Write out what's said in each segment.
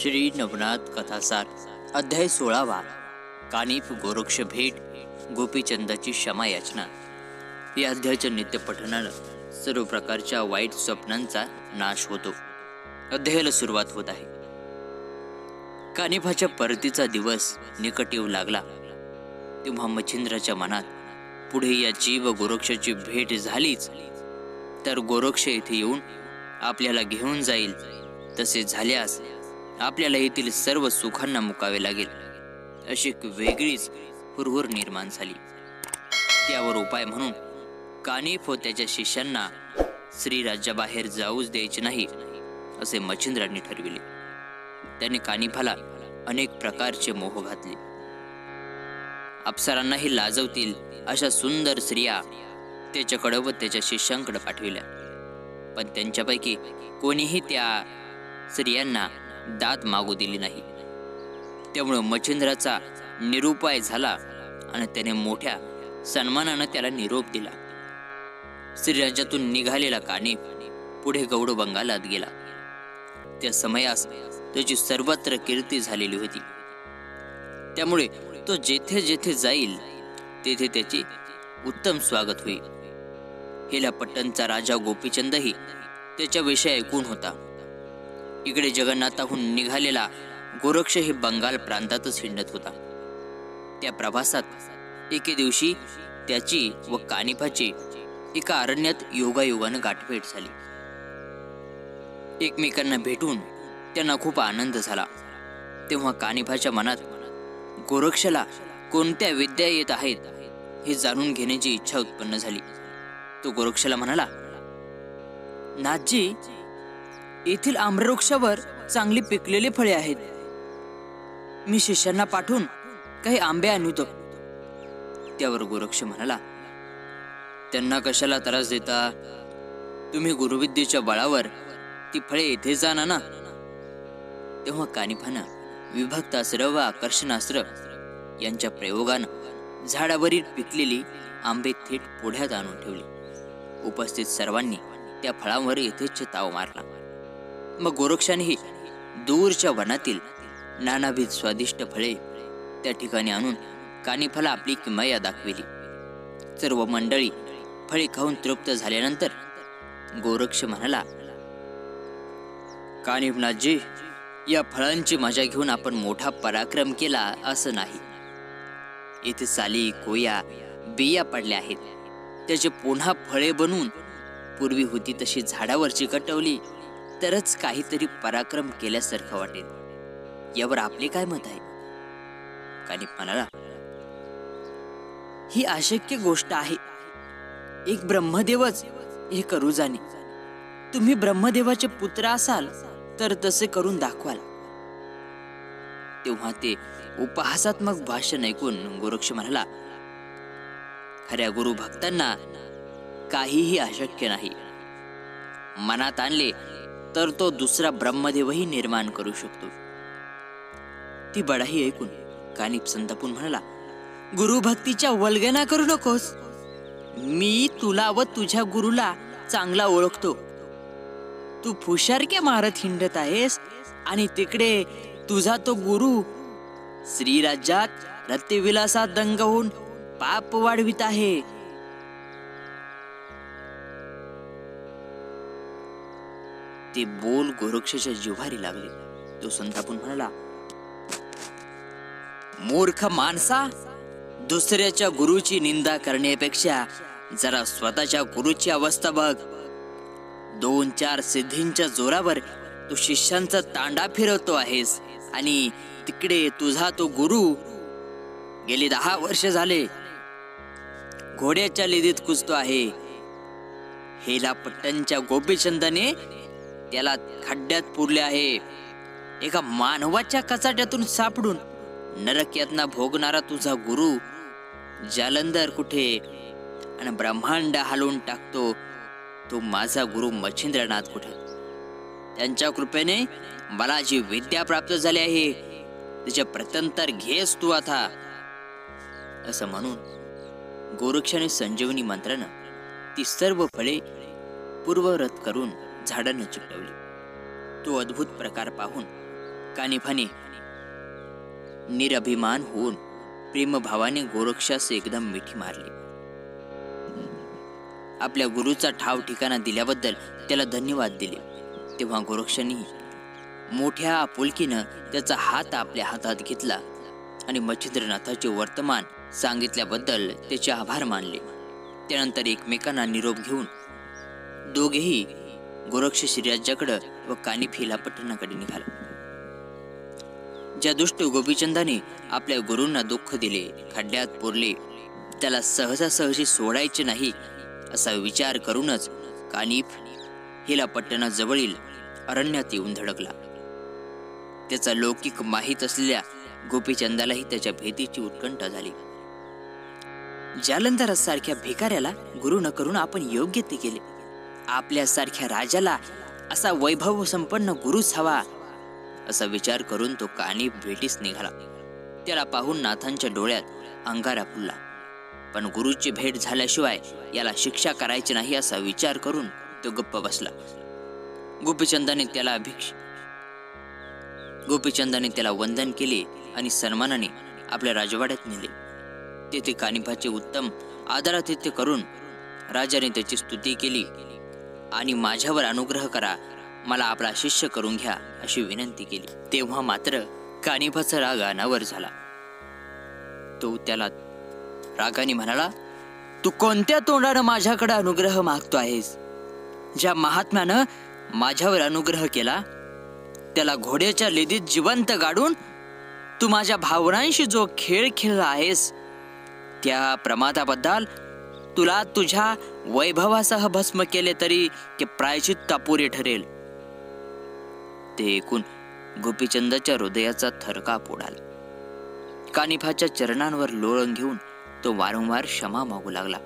श्री नवनाथ कथासार अध्याय सोळावा कानिफ गोरक्ष भेट गोपीचंदाची क्षमा याचना. या अध्यायाच्या नित्यपठनानं सर्व प्रकारच्या वाईट स्वप्नांचा नाश होतो. अध्यायाला सुरुवात होत आहे. कानिफाच्या परतीचा दिवस निकट येऊ लागला. तेव्हा मच्छिंद्राच्या मनात पुढे या जीव गोरक्षाची भेट झालीच. तर गोरक्ष येथे येऊन आपल्याला घेऊन जाईल. तसे झाल्यास आपल्याला येथील सर्व सुखांना मुकावे लागेल. अशी एक वेगळीच हुरहुर निर्माण झाली. त्यावर उपाय म्हणून कानिफ व त्याच्या शिष्यांना श्रीराज्याबाहेर जाऊच द्यायचे नाही असे मच्छिंद्रांनी ठरविले. त्याने कानिफाला अनेक प्रकारचे मोह घातले. अप्सरांनाही लाजवतील अशा सुंदर स्त्रिया त्याच्याकडे व त्याच्या शिष्यांकडे पाठविल्या. पण त्यांच्यापैकी कोणीही त्या स्त्रियांना दात मागू दिली नाही. त्यामुळं मच्छिंद्राचा निरुपाय झाला आणि त्याने मोठ्या सन्मानानं त्याला निरोप दिला. श्रीराज्यातून निघालेला काने पुढे गौड बंगालात गेला. त्या समयास त्याची सर्वत्र कीर्ती झालेली होती. त्यामुळे तो जेथे जेथे जाईल तेथे त्याचे उत्तम स्वागत होईल. हेलापट्टणचा राजा गोपीचंदही त्याच्याविषयी ऐकून होता. इकडे जगन्नाथाहून निघालेला गोरक्ष हे बंगाल प्रांतातच हिंडत होता. त्या प्रवासात एके दिवशी त्याची व कानिफाची एका अरण्यात योगायोगानं गाठभेट झाली. एकमेकांना भेटून त्यांना खूप आनंद झाला. तेव्हा कानिफाच्या मनात गोरक्षला कोणत्या विद्या येत आहेत हे जाणून घेण्याची इच्छा उत्पन्न झाली. तो गोरक्षला म्हणाला नाथजी येथील आम्रवृक्षावर चांगली पिकलेली फळे आहेत. मी शिष्यांना पाठवून काही आंबे आणतो. त्यावर गोरक्ष म्हणाला त्यांना कशाला त्रास देता? तुम्ही गुरुविद्येच्या बळावर ती फळे येथे जाणा ना. तेव्हा कानिफानं विभक्तास्त्र व आकर्षणास्त्र यांच्या प्रयोगानं झाडावरील पिकलेली आंबे थेट पुढ्यात आणून ठेवली. उपस्थित सर्वांनी त्या फळांवर यथेच्छ ताव मारला. मग गोरक्षानेही दूरच्या वनातील नानाविध स्वादिष्ट फळे त्या ठिकाणी आणून कानिफाला आपली किमया दाखविली. सर्व मंडळी फळे खाऊन तृप्त झाल्यानंतर गोरक्ष म्हणाला कानिफनाथजी या फळांची मजा घेऊन आपण मोठा पराक्रम केला असं नाही. येथे साली कोया बिया पडल्या आहेत. त्याचे पुन्हा फळे बनवून पूर्वी होती तशी झाडावरची कटवली. तरच काहीतरी पराक्रम केल्यासारखं वाटेल. यावर आपले काय मत आहे? कानिप म्हणाला ही अशक्य गोष्ट आहे. एक ब्रह्मदेवच हे करू जाणे. तुम्ही ब्रह्मदेवाचे पुत्र असाल तर तसे करून दाखवाल. तेव्हा ते उपहासात्मक भाषण ऐकून गोरक्ष म्हणाला खऱ्या गुरु भक्तांना काहीही अशक्य नाही. मनात आणले तर तो दुसरा ब्रह्मदेवही निर्माण करू शकतो. ती बडाही ऐकून कानिप संतापून म्हणाला गुरुभक्तीच्या वल्गना करू नकोस. मी तुला व तुझ्या गुरुला चांगला ओळखतो. तू फुशारक्या मारत हिंडत आहेस आणि तिकडे तुझा तो गुरु श्रीराज्यात रत्यविलासात दंग होऊन पाप वाढवित आहे. ते बोल गोरक्षाच्या जिव्हारी लागले. तो संतापून म्हणाला मूर्ख माणसा दुसऱ्याच्या गुरुची निंदा करण्यापेक्षा जरा स्वतःच्या गुरुची अवस्था बघ. दोन चार सिद्धींच्या जोरावर तू शिष्यांचा तांडा फिरवतो आहेस आणि तिकडे तुझा तो गुरु गेली दहा वर्ष झाले. घोड्याच्या लिदीत कुजतो आहे. हेला पट्टनच्या गोपीचंदाने त्याला खड्ड्यात पुरले आहे. एका मानवाच्या कचाट्यातून सापडून नरक यातना भोगणारा तुझा गुरु जालंधर कुठे? आणि ब्रह्मांड हलवून टाकतो तो माझा गुरु मच्छिंद्रनाथ कुठे? त्यांच्या कृपेने मला जी विद्या प्राप्त झाली आहे तिचे प्रत्यंतर घेस तू आता. असं म्हणून गोरक्षाने संजीवनी मंत्रानं ती सर्व फळे पूर्वरत करून झाडांना चिकटवली तो अद्भुत प्रकार पाहून कानिफाने निरभिमान होऊन प्रेमभावाने गोरक्षास एकदम मिठी मारली. आपल्या गुरुचा ठाव ठिकाणा दिल्याबद्दल त्याला धन्यवाद दिले. तेव्हा गोरक्षांनी मोठ्या आपुलकीनं त्याचा हात आपल्या हातात घेतला आणि मच्छिंद्रनाथाचे वर्तमान सांगितल्याबद्दल त्याचे आभार मानले. त्यानंतर एकमेकांना निरोप घेऊन दोघेही गोरक्ष श्रीराज्याकडं व कानिफिला पట్టणाकडे निघाला. ज्या दुष्ट गोपीचंदाने आपल्या गुरूंना दुःख दिले खड्ड्यात पुरले त्याला सहजासहजी सोडायचे नाही असा विचार करूनच कानिफ हिला पट्टणाजवळील अरण्यात येऊन धडकला. त्याचा लौकिक माहीत असलेल्या गोपीचंदालाही त्याच्या भीतीची उत्कंठा झाली. जालंधरासारख्या भिकाऱ्याला गुरु न करून आपण योग्य ते केले. आपल्यासारख्या राजाला असा वैभव संपन्न गुरुच हवा असा विचार करून तो कानी भेटीस निघाला. त्याला पाहून नाथांच्या डोळ्यात अंगारा फुलला पण गुरुची भेट झाल्याशिवाय याला शिक्षा करायची नाही असा विचार करून तो गप्प बसला. गोपीचंदाने त्याला अभिक्ष गोपीचंदाने त्याला वंदन केले आणि सन्मानाने आपल्या राजवाड्यात नेले. तेथे कानिफाचे उत्तम आदरातिथ्य करून राजाने त्याची स्तुती केली. आणि माझ्यावर अनुग्रह करा. मला आपला शिष्य करून घ्या अशी विनंती केली. तेव्हा मात्र कानिफाचा राग अनावर झाला. तो त्याला रागाने म्हणाला तू कोणत्या तोंडानं माझ्याकडे अनुग्रह मागतो आहेस? ज्या महात्म्यानं माझ्यावर अनुग्रह केला त्याला घोड्याच्या लेदीत जिवंत गाडून तू माझ्या भावनांशी जो खेळ खेळला आहेस त्या प्रमादाबद्दल तुला तुझ्या वैभवासह भस्म केले तरी ते प्रायचित पुरे ठरेल. ते ऐकून गोपीचंदाच्या हृदयाचा थरकाप उडाला कानिफाच्या चरणांवर लोळण घेऊन तो वारंवार क्षमा मागू लागला.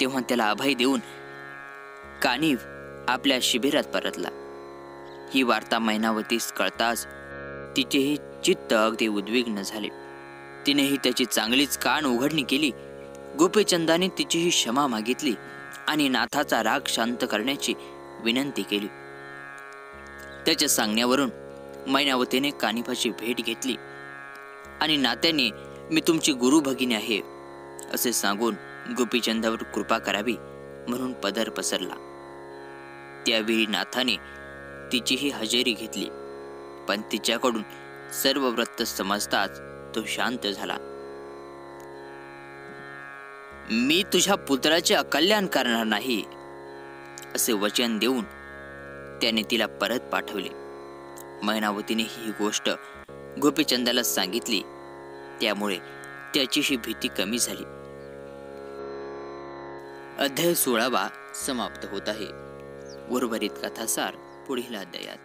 तेव्हा त्याला अभय देऊन कानिफ आपल्या शिबिरात परतला. ही वार्ता मैनावतीस कळताच तिचेही चित्त अगदी उद्विग्न झाले. तिनेही त्याची चांगलीच कान उघडणी केली. गोपीचंदाने तिचीही क्षमा मागितली आणि नाथाचा राग शांत करण्याची विनंती केली. त्याच्या सांगण्यावरून मैनावतीने कानिफाची भेट घेतली. आणि नात्याने मी तुमची गुरु भगिनी आहे असे सांगून गोपीचंदावर कृपा करावी म्हणून पदर पसरला. त्यावेळी नाथाने तिचीही हजेरी घेतली. पण तिच्याकडून सर्व वृत्त समजताच तो शांत झाला. मी तुझ्या पुत्राचे अकल्याण करणार नाही असे वचन देऊन त्याने तिला परत पाठवले. मैनावतीने ही गोष्ट गोपीचंदाला सांगितली त्यामुळे त्याचीही भीती कमी झाली. अध्याय सोळावा समाप्त होत आहे. उर्वरित कथासार पुढील अध्यायात.